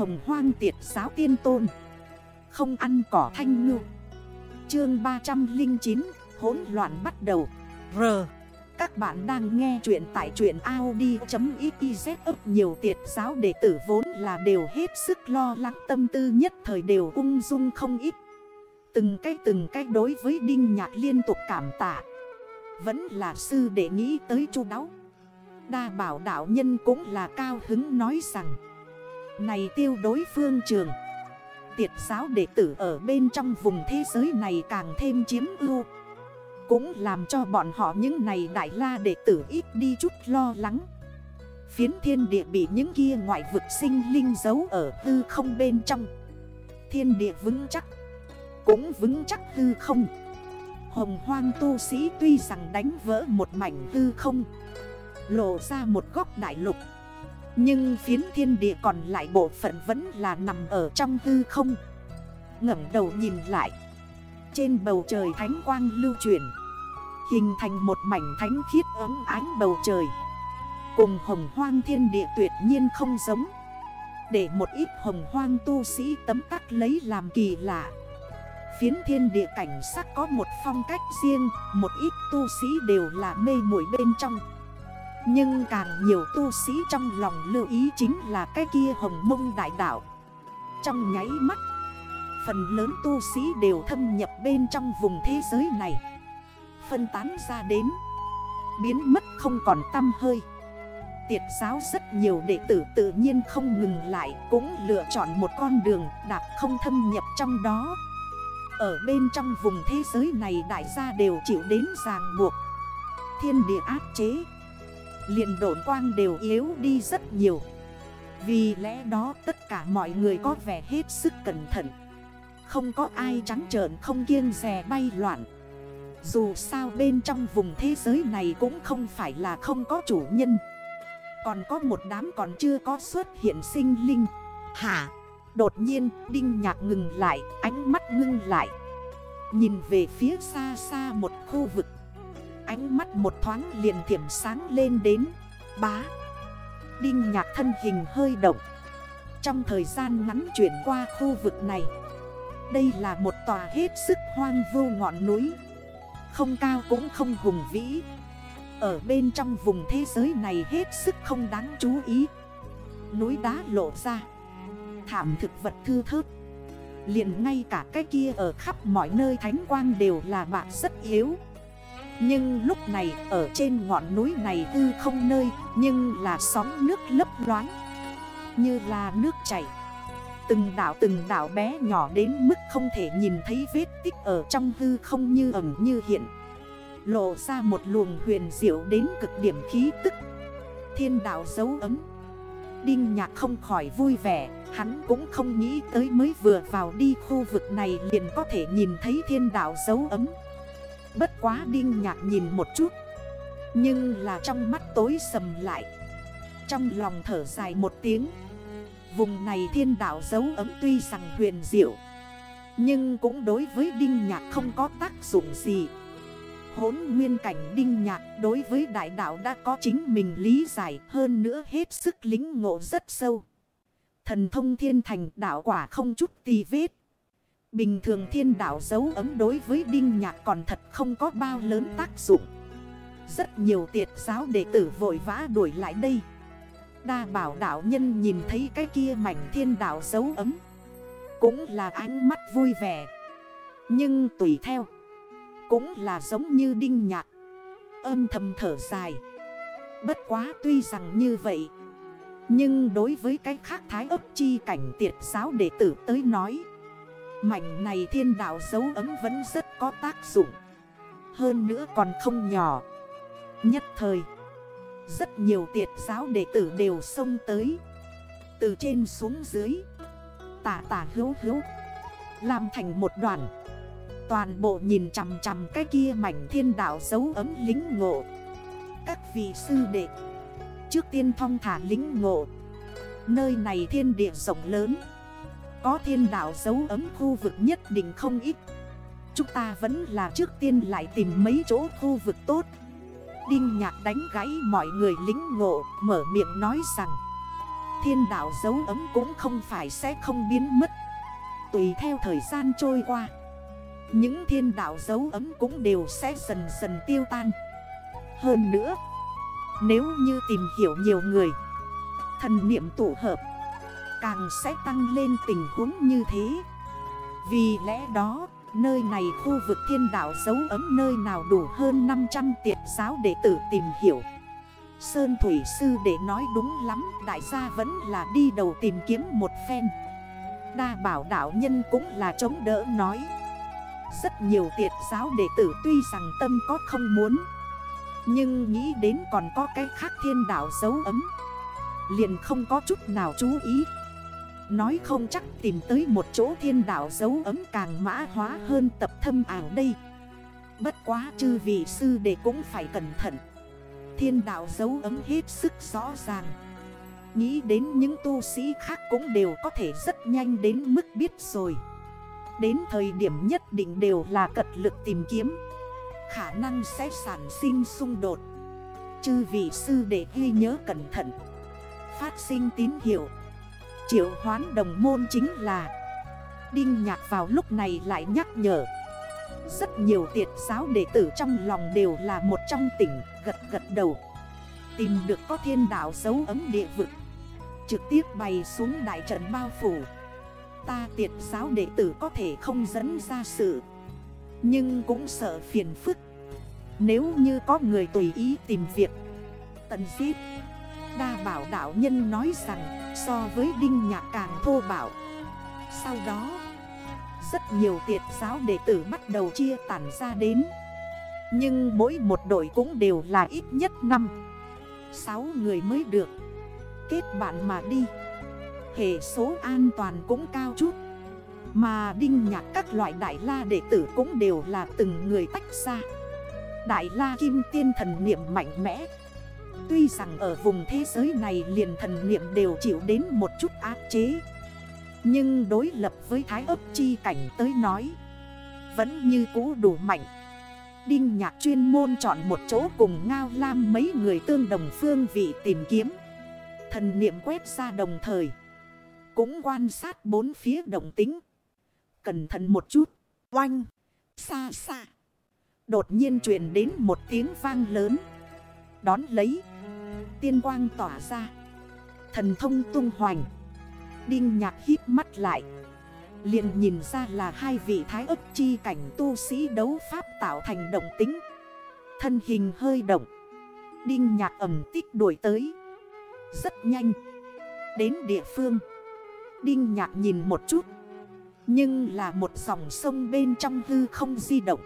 Hồng hoang tiệt giáo tiên tôn. Không ăn cỏ thanh ngư. Chương 309 hỗn loạn bắt đầu. R. Các bạn đang nghe chuyện tại chuyện Audi.xyz ấp nhiều tiệt giáo đệ tử vốn là đều hết sức lo lắng, tâm tư nhất thời đều ung dung không ít. Từng cái từng cái đối với Đinh Nhạc liên tục cảm tạ. Vẫn là sư để nghĩ tới chu đáo. Đa bảo đạo nhân cũng là cao hứng nói rằng này tiêu đối phương trường. Tiệt giáo đệ tử ở bên trong vùng thế giới này càng thêm chiếm ưu. Cũng làm cho bọn họ những này đại la đệ tử ít đi chút lo lắng. Phiến thiên địa bị những kia ngoại vực sinh linh giấu ở hư không bên trong. Thiên địa vững chắc, Cũng vững chắc hư không. Hồng hoang tu sĩ tuy rằng đánh vỡ một mảnh hư không, Lộ ra một góc đại lục nhưng phiến thiên địa còn lại bộ phận vẫn là nằm ở trong hư không. Ngẩng đầu nhìn lại. Trên bầu trời thánh quang lưu chuyển. Hình thành một mảnh thánh khiết ấm ánh bầu trời. Cùng hồng hoang thiên địa tuyệt nhiên không giống. Để một ít hồng hoang tu sĩ tấm tắc lấy làm kỳ lạ. Phiến thiên địa cảnh sắc có một phong cách riêng, Một ít tu sĩ đều là mê muội bên trong nhưng càng nhiều tu sĩ trong lòng lưu ý chính là cái kia hồng mông đại đạo. Trong nháy mắt, Phần lớn tu sĩ đều thâm nhập bên trong vùng thế giới này. Phân tán ra đến, Biến mất không còn tâm hơi. Tiệt giáo rất nhiều đệ tử tự nhiên không ngừng lại, Cũng lựa chọn một con đường đạp không thâm nhập trong đó. Ở bên trong vùng thế giới này đại gia đều chịu đến ràng buộc. Thiên địa áp chế liền độn quang đều yếu đi rất nhiều. Vì lẽ đó tất cả mọi người có vẻ hết sức cẩn thận. Không có ai trắng trợn không kiêng rè bay loạn. Dù sao bên trong vùng thế giới này cũng không phải là không có chủ nhân. Còn có một đám còn chưa có xuất hiện sinh linh. Hả? Đột nhiên Đinh Nhạc ngừng lại Ánh mắt ngưng lại. Nhìn về phía xa xa một khu vực Ánh mắt một thoáng liền thiểm sáng lên đến. Bá. Đinh nhạc thân hình hơi động. Trong thời gian ngắn chuyển qua khu vực này, Đây là một tòa hết sức hoang vu ngọn núi. Không cao cũng không hùng vĩ. Ở bên trong vùng thế giới này hết sức không đáng chú ý. Núi đá lộ ra. Thảm thực vật thư thớt. Liền ngay cả cái kia ở khắp mọi nơi thánh quang đều là bạc rất yếu nhưng lúc này, ở trên ngọn núi này tư không nơi, Nhưng là sóng nước lấp loáng, Như là nước chảy. Từng đảo từng đảo bé nhỏ đến mức không thể nhìn thấy vết tích ở trong hư không như ẩm như hiện. Lộ ra một luồng huyền diệu đến cực điểm khí tức. Thiên đảo dấu ấm. Đinh nhạc không khỏi vui vẻ, Hắn cũng không nghĩ tới mới vừa vào đi khu vực này liền có thể nhìn thấy thiên đảo dấu ấm. Bất quá đinh nhạc nhìn một chút. Nhưng là trong mắt tối sầm lại. Trong lòng thở dài một tiếng. Vùng này thiên đảo dấu ấm tuy rằng huyền diệu. Nhưng cũng đối với đinh nhạc không có tác dụng gì. Hốn nguyên cảnh đinh nhạc đối với đại đạo đã có chính mình lý giải hơn nữa hết sức lính ngộ rất sâu. Thần thông thiên thành đạo quả không chút tì vết. Bình thường thiên đảo dấu ấm đối với Đinh Nhạc còn thật không có bao lớn tác dụng. Rất nhiều tiệt giáo đệ tử vội vã đuổi lại đây. Đa bảo đảo nhân nhìn thấy cái kia mảnh thiên đảo dấu ấm. Cũng là ánh mắt vui vẻ. Nhưng tùy theo. Cũng là giống như Đinh Nhạc. Âm thầm thở dài. Bất quá tuy rằng như vậy. Nhưng đối với cái khác thái ấp chi cảnh tiệt giáo đệ tử tới nói. Mảnh này thiên đạo dấu ấm vẫn rất có tác dụng. Hơn nữa còn không nhỏ. Nhất thời, Rất nhiều tiệt giáo đệ tử đều xông tới. Từ trên xuống dưới, Tả tả hữu hữu, Làm thành một đoàn. Toàn bộ nhìn chằm chằm cái kia mảnh thiên đạo dấu ấm lính ngộ. Các vị sư đệ, Trước tiên thong thả lính ngộ. Nơi này thiên địa rộng lớn có thiên đảo dấu ấm khu vực nhất định không ít. Chúng ta vẫn là trước tiên lại tìm mấy chỗ khu vực tốt. Đinh nhạc đánh gãy mọi người lính ngộ, Mở miệng nói rằng, Thiên đạo dấu ấm cũng không phải sẽ không biến mất. Tùy theo thời gian trôi qua, Những thiên đạo dấu ấm cũng đều sẽ dần dần tiêu tan. Hơn nữa, Nếu như tìm hiểu nhiều người, Thần niệm tụ hợp Càng sẽ tăng lên tình huống như thế. Vì lẽ đó, Nơi này khu vực thiên đạo dấu ấm nơi nào đủ hơn 500 tiệt giáo đệ tử tìm hiểu. Sơn Thủy Sư để nói đúng lắm, Đại gia vẫn là đi đầu tìm kiếm một phen. Đa bảo đạo nhân cũng là chống đỡ nói. Rất nhiều tiệt giáo đệ tử tuy rằng tâm có không muốn, Nhưng nghĩ đến còn có cái khác thiên đạo dấu ấm. Liền không có chút nào chú ý. Nói không chắc tìm tới một chỗ thiên đạo dấu ấm càng mã hóa hơn tập thâm ảo đây. Bất quá chư vị sư đệ cũng phải cẩn thận. Thiên đạo dấu ấm hết sức rõ ràng. Nghĩ đến những tu sĩ khác cũng đều có thể rất nhanh đến mức biết rồi. Đến thời điểm nhất định đều là cật lực tìm kiếm. Khả năng sẽ sản sinh xung đột. Chư vị sư để ghi nhớ cẩn thận. Phát sinh tín hiệu. Triệu hoán đồng môn chính là Đinh nhạc vào lúc này lại nhắc nhở. Rất nhiều tiệt giáo đệ tử trong lòng đều là một trong tỉnh, gật gật đầu. Tìm được có thiên đảo dấu ấm địa vực. Trực tiếp bày xuống đại trận bao phủ. Ta tiệt giáo đệ tử có thể không dẫn ra sự. Nhưng cũng sợ phiền phức. Nếu như có người tùy ý tìm việc Tần giết Đa bảo đạo nhân nói rằng, so với đinh nhạc càng thô bảo Sau đó, Rất nhiều tiệt giáo đệ tử bắt đầu chia tản ra đến. Nhưng mỗi một đội cũng đều là ít nhất 5 6 người mới được. Kết bạn mà đi, Hệ số an toàn cũng cao chút. Mà đinh nhạc các loại đại la đệ tử cũng đều là từng người tách ra. Đại la kim tiên thần niệm mạnh mẽ Tuy rằng ở vùng thế giới này liền thần niệm đều chịu đến một chút áp chế. Nhưng đối lập với thái ấp chi cảnh tới nói, Vẫn như cũ đủ mạnh. Đinh nhạc chuyên môn chọn một chỗ cùng Ngao Lam mấy người tương đồng phương vị tìm kiếm. Thần niệm quét ra đồng thời, Cũng quan sát bốn phía đồng tính. Cẩn thận một chút, Oanh, Xa xa. Đột nhiên truyền đến một tiếng vang lớn. Đón lấy. Tiên quang tỏa ra. Thần thông tung hoành. Đinh nhạc hít mắt lại. Liền nhìn ra là hai vị thái ức chi cảnh tu sĩ đấu pháp tạo thành động tính. Thân hình hơi động. Đinh nhạc ẩm tích đuổi tới. Rất nhanh. Đến địa phương. Đinh nhạc nhìn một chút. Nhưng là một dòng sông bên trong hư không di động.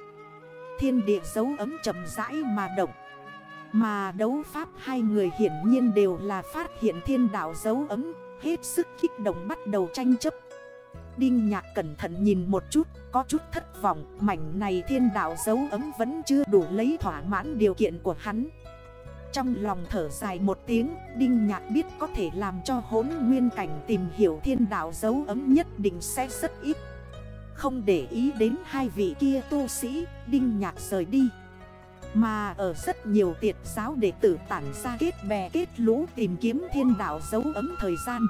Thiên địa dấu ấm chậm rãi mà động. Mà đấu pháp hai người hiển nhiên đều là phát hiện thiên đạo dấu ấm, Hết sức kích động bắt đầu tranh chấp. Đinh nhạc cẩn thận nhìn một chút, Có chút thất vọng, Mảnh này thiên đạo dấu ấm vẫn chưa đủ lấy thỏa mãn điều kiện của hắn. Trong lòng thở dài một tiếng, Đinh nhạc biết có thể làm cho hốn nguyên cảnh tìm hiểu thiên đạo dấu ấm nhất định sẽ rất ít. Không để ý đến hai vị kia tu sĩ, Đinh nhạc rời đi. Mà ở rất nhiều tiệt giáo đệ tử tản ra kết bè, kết lũ tìm kiếm thiên đạo dấu ấm thời gian.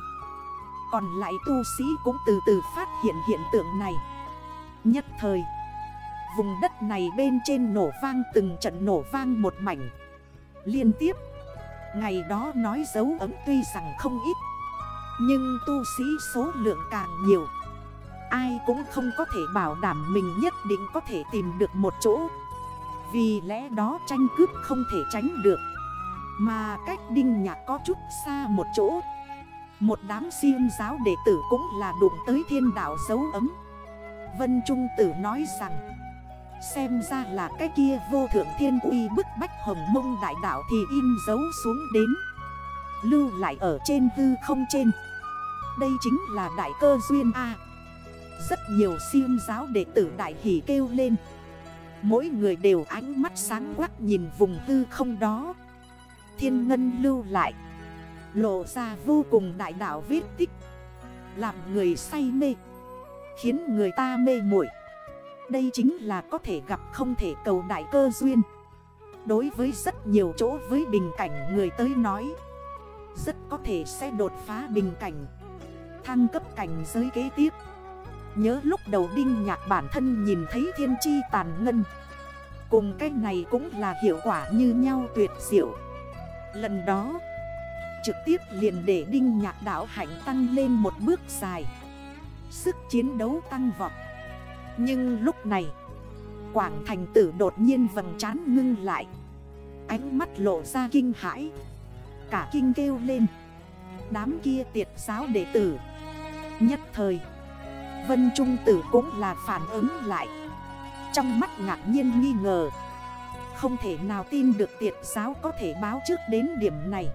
Còn lại tu sĩ cũng từ từ phát hiện hiện tượng này. Nhất thời, Vùng đất này bên trên nổ vang từng trận nổ vang một mảnh. Liên tiếp, Ngày đó nói dấu ấm tuy rằng không ít, Nhưng tu sĩ số lượng càng nhiều. Ai cũng không có thể bảo đảm mình nhất định có thể tìm được một chỗ. Vì lẽ đó tranh cướp không thể tránh được. Mà cách đinh nhạc có chút xa một chỗ. Một đám siêu giáo đệ tử cũng là đụng tới thiên đạo dấu ấm. Vân Trung Tử nói rằng, Xem ra là cái kia vô thượng thiên uy bức bách hồng mông đại đạo thì in dấu xuống đến. Lưu lại ở trên hư không trên. Đây chính là đại cơ duyên A. Rất nhiều siêu giáo đệ tử đại hỷ kêu lên. Mỗi người đều ánh mắt sáng quắc nhìn vùng hư không đó. Thiên ngân lưu lại, Lộ ra vô cùng đại đạo viết tích, Làm người say mê, Khiến người ta mê muội. Đây chính là có thể gặp không thể cầu đại cơ duyên. Đối với rất nhiều chỗ với bình cảnh người tới nói, Rất có thể sẽ đột phá bình cảnh, Thăng cấp cảnh giới kế tiếp. Nhớ lúc đầu đinh nhạc bản thân nhìn thấy thiên chi tàn ngân. Cùng cái này cũng là hiệu quả như nhau tuyệt diệu. Lần đó, Trực tiếp liền để đinh nhạc đảo hạnh tăng lên một bước dài. Sức chiến đấu tăng vọt. Nhưng lúc này, Quảng thành tử đột nhiên vầng trán ngưng lại. Ánh mắt lộ ra kinh hãi. Cả kinh kêu lên. Đám kia tiệt giáo đệ tử. Nhất thời Vân Trung Tử cũng là phản ứng lại. Trong mắt ngạc nhiên nghi ngờ, Không thể nào tin được tiệt giáo có thể báo trước đến điểm này.